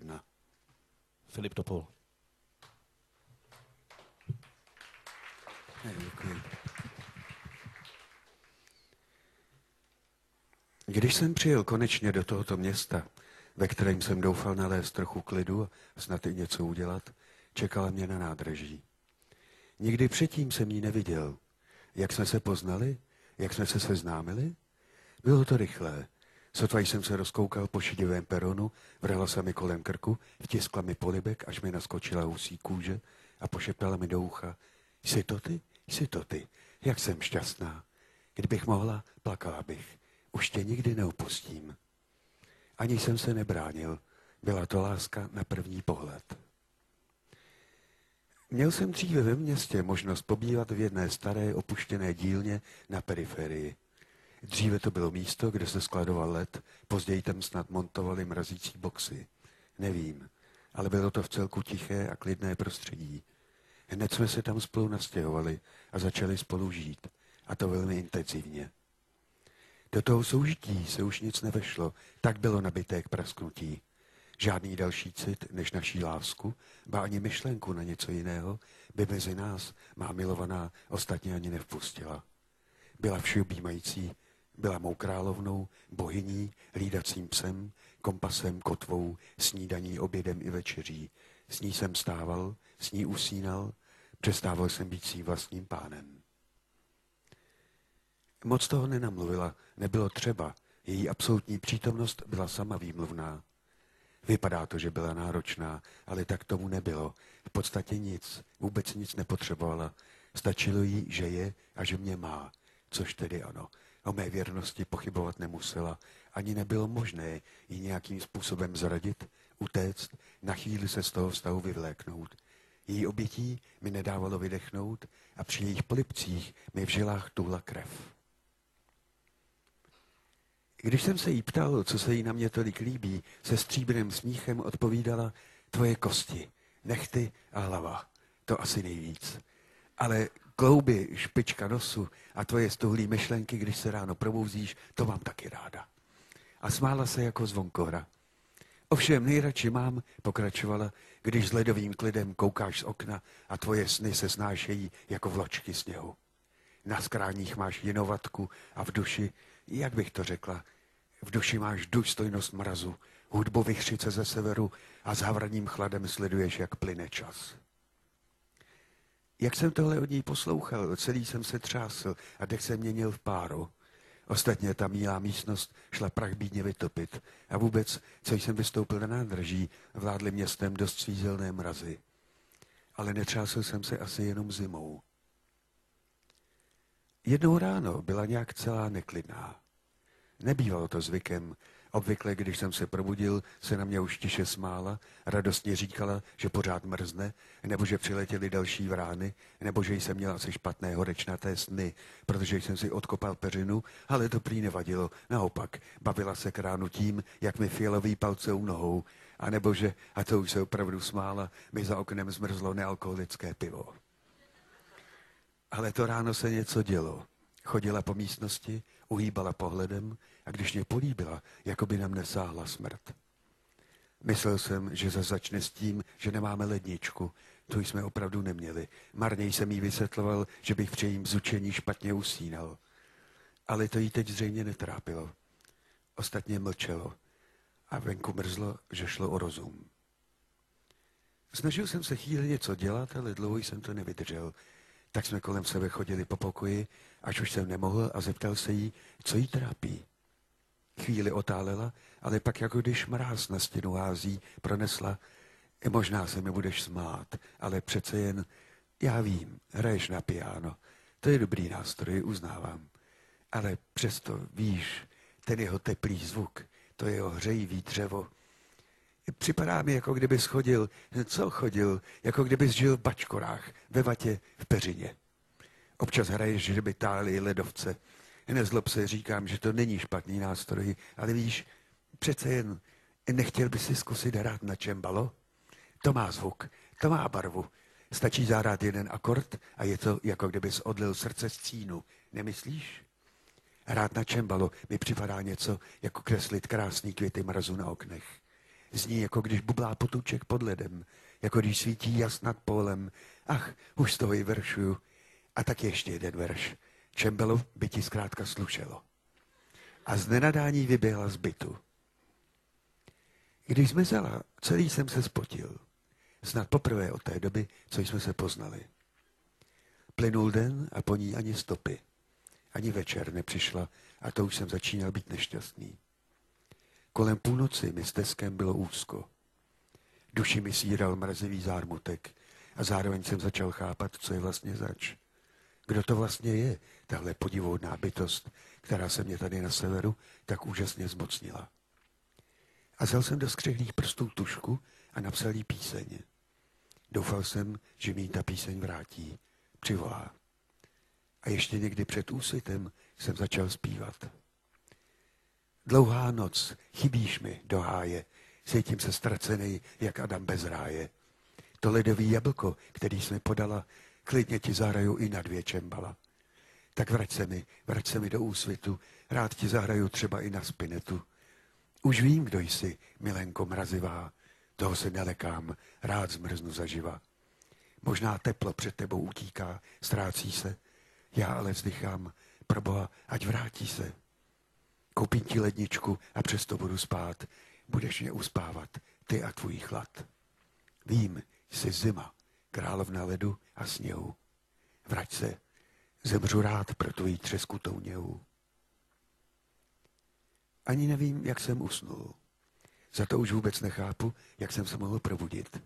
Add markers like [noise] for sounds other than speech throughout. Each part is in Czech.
21. Filip Topol. Děkuji. Když jsem přijel konečně do tohoto města, ve kterém jsem doufal nalézt trochu klidu a snad i něco udělat, čekala mě na nádraží. Nikdy předtím jsem ji neviděl. Jak jsme se poznali? Jak jsme se seznámili? Bylo to rychlé. Sotva jsem se rozkoukal po šedivém peronu, vrhla se mi kolem krku, vtiskla mi polibek, až mi naskočila husí kůže a pošeptala mi do ucha. Jsi to ty? Jsi to ty? Jak jsem šťastná. Kdybych mohla, plakala bych. Už tě nikdy neopustím. Ani jsem se nebránil. Byla to láska na první pohled. Měl jsem dříve ve městě možnost pobývat v jedné staré opuštěné dílně na periferii. Dříve to bylo místo, kde se skladoval led, později tam snad montovali mrazící boxy. Nevím, ale bylo to v celku tiché a klidné prostředí. Hned jsme se tam spolu nastěhovali a začali spolu žít. A to velmi intenzivně. Do toho soužití se už nic nevešlo, tak bylo nabité k prasknutí. Žádný další cit než naší lásku, ba ani myšlenku na něco jiného, by mezi nás má milovaná ostatně ani nevpustila. Byla všeobjímající, byla mou královnou, bohyní, hlídacím psem, kompasem, kotvou, snídaní, obědem i večeří. S ní jsem stával, s ní usínal, přestával jsem být svým vlastním pánem. Moc toho nenamluvila, nebylo třeba. Její absolutní přítomnost byla sama výmluvná. Vypadá to, že byla náročná, ale tak tomu nebylo. V podstatě nic, vůbec nic nepotřebovala. Stačilo jí, že je a že mě má, což tedy ano. O mé věrnosti pochybovat nemusela. Ani nebylo možné ji nějakým způsobem zradit, utéct, na chvíli se z toho vztahu vyvléknout. Její obětí mi nedávalo vydechnout a při jejich polipcích mi v žilách tuhla krev. Když jsem se jí ptal, co se jí na mě tolik líbí, se stříbrným smíchem odpovídala tvoje kosti, nechty a hlava. To asi nejvíc. Ale klouby, špička nosu a tvoje stuhlý myšlenky, když se ráno probouzíš, to mám taky ráda. A smála se jako zvonkohra. Ovšem nejradši mám, pokračovala, když s ledovým klidem koukáš z okna a tvoje sny se snášejí jako vločky sněhu. Na skráních máš jinovatku a v duši jak bych to řekla, v duši máš důstojnost mrazu, hudbu vychřice ze severu a s havraním chladem sleduješ, jak plyne čas. Jak jsem tohle od ní poslouchal, celý jsem se třásl a dech se měnil v páru. Ostatně ta mílá místnost šla prach bídně vytopit a vůbec, co jsem vystoupil na nádraží, vládly městem dost svízelné mrazy. Ale netřásl jsem se asi jenom zimou. Jednou ráno byla nějak celá neklidná. Nebývalo to zvykem. Obvykle, když jsem se probudil, se na mě už tiše smála, radostně říkala, že pořád mrzne, nebo že přiletěly další vrány, nebo že jsem měla asi špatné horečnaté sny, protože jsem si odkopal peřinu, ale to prý nevadilo. Naopak, bavila se k ránu tím, jak mi fialový palce u nohou, a nebo že, a to už se opravdu smála, mi za oknem zmrzlo nealkoholické pivo. Ale to ráno se něco dělo. Chodila po místnosti, uhýbala pohledem a když mě políbila, jako by na mne sáhla smrt. Myslel jsem, že za začne s tím, že nemáme ledničku. To jsme opravdu neměli. Marně jsem jí vysvětloval, že bych při jejím zučení špatně usínal. Ale to jí teď zřejmě netrápilo. Ostatně mlčelo a venku mrzlo, že šlo o rozum. Snažil jsem se chvíli něco dělat, ale dlouho jsem to nevydržel. Tak jsme kolem sebe chodili po pokoji, až už jsem nemohl a zeptal se jí, co jí trápí. Chvíli otálela, ale pak jako když mráz na stěnu hází, pronesla, možná se mi budeš smát, ale přece jen, já vím, hraješ na piano, to je dobrý nástroj, uznávám. Ale přesto víš, ten jeho teplý zvuk, to jeho hřejivý dřevo, Připadá mi, jako kdybys chodil, co chodil, jako kdybys žil v bačkorách, ve vatě, v peřině. Občas hraješ, že by táli ledovce. Nezlob se, říkám, že to není špatný nástroj, ale víš, přece jen nechtěl by si zkusit hrát na čembalo? To má zvuk, to má barvu. Stačí zahrát jeden akord a je to, jako kdybys odlil srdce z cínu. Nemyslíš? Hrát na čembalo mi připadá něco, jako kreslit krásný květy mrazu na oknech. Zní, jako když bublá potůček pod ledem, jako když svítí jas nad polem. Ach, už z toho i veršuju. A tak ještě jeden verš. Čembelo by ti zkrátka slušelo. A z nenadání vyběhla z bytu. Když zmizela, celý jsem se spotil. Snad poprvé od té doby, co jsme se poznali. Plynul den a po ní ani stopy. Ani večer nepřišla a to už jsem začínal být nešťastný. Kolem půlnoci mi s teskem bylo úzko. Duši mi síral mrazivý zármutek a zároveň jsem začal chápat, co je vlastně zač. Kdo to vlastně je, tahle podivodná bytost, která se mě tady na severu tak úžasně zmocnila. A vzal jsem do skřehlých prstů tušku a napsal jí píseň. Doufal jsem, že mi ta píseň vrátí, přivolá. A ještě někdy před úsvitem jsem začal zpívat. Dlouhá noc, chybíš mi do háje, cítím se ztracený, jak Adam bez ráje. To ledový jablko, který jsi mi podala, klidně ti zahraju i na dvě čembala. Tak vrať se mi, vrať se mi do úsvitu, rád ti zahraju třeba i na spinetu. Už vím, kdo jsi, milenko mrazivá, toho se nelekám, rád zmrznu zaživa. Možná teplo před tebou utíká, ztrácí se, já ale vzdychám, proboha, ať vrátí se. Koupím ti ledničku a přesto budu spát. Budeš mě uspávat, ty a tvůj chlad. Vím, jsi zima, královna ledu a sněhu. Vrať se, zemřu rád pro tvojí třeskutou něhu. Ani nevím, jak jsem usnul. Za to už vůbec nechápu, jak jsem se mohl probudit.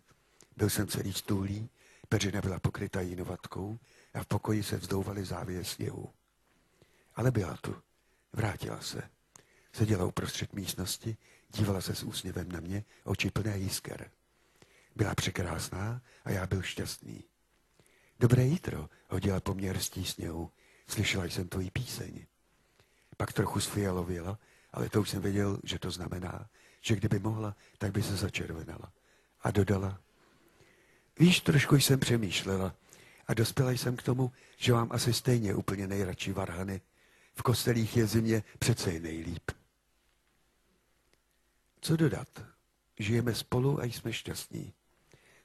Byl jsem celý stůlý, peřina byla pokryta jinovatkou a v pokoji se vzdouvaly závěje sněhu. Ale byla tu. Vrátila se. Seděla uprostřed místnosti, dívala se s úsměvem na mě, oči plné jisker. Byla překrásná a já byl šťastný. Dobré jítro, hodila po mně rstí sněhu. Slyšela jsem tvoji píseň. Pak trochu sfialověla, ale to už jsem věděl, že to znamená, že kdyby mohla, tak by se začervenala. A dodala, víš, trošku jsem přemýšlela a dospěla jsem k tomu, že mám asi stejně úplně nejradši varhany. V kostelích je zimě přece nejlíp. Co dodat? Žijeme spolu a jsme šťastní.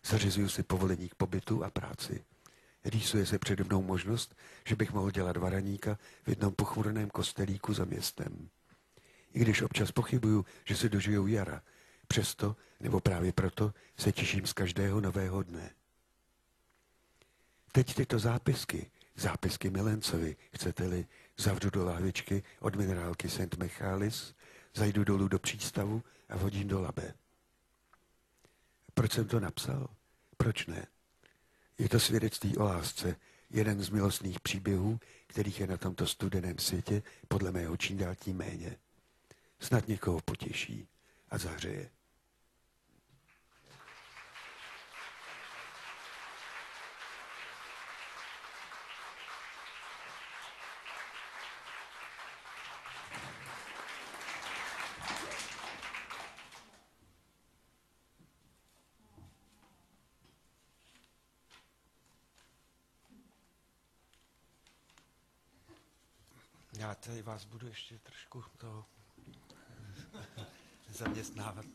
Zařizuju si povolení k pobytu a práci. Rýsuje se přede mnou možnost, že bych mohl dělat varaníka v jednom pochmurném kostelíku za městem. I když občas pochybuju, že se dožijou jara, přesto, nebo právě proto, se těším z každého nového dne. Teď tyto zápisky, zápisky Milencovi, chcete-li, zavřu do lahvičky od minerálky St. Michalis, zajdu dolů do přístavu a hodím do labe. Proč jsem to napsal? Proč ne? Je to svědectví o lásce, jeden z milostných příběhů, kterých je na tomto studeném světě podle mého čím dál tím méně. Snad někoho potěší a zahřeje. Tady vás budu ještě trošku to [laughs] zaměstnávat.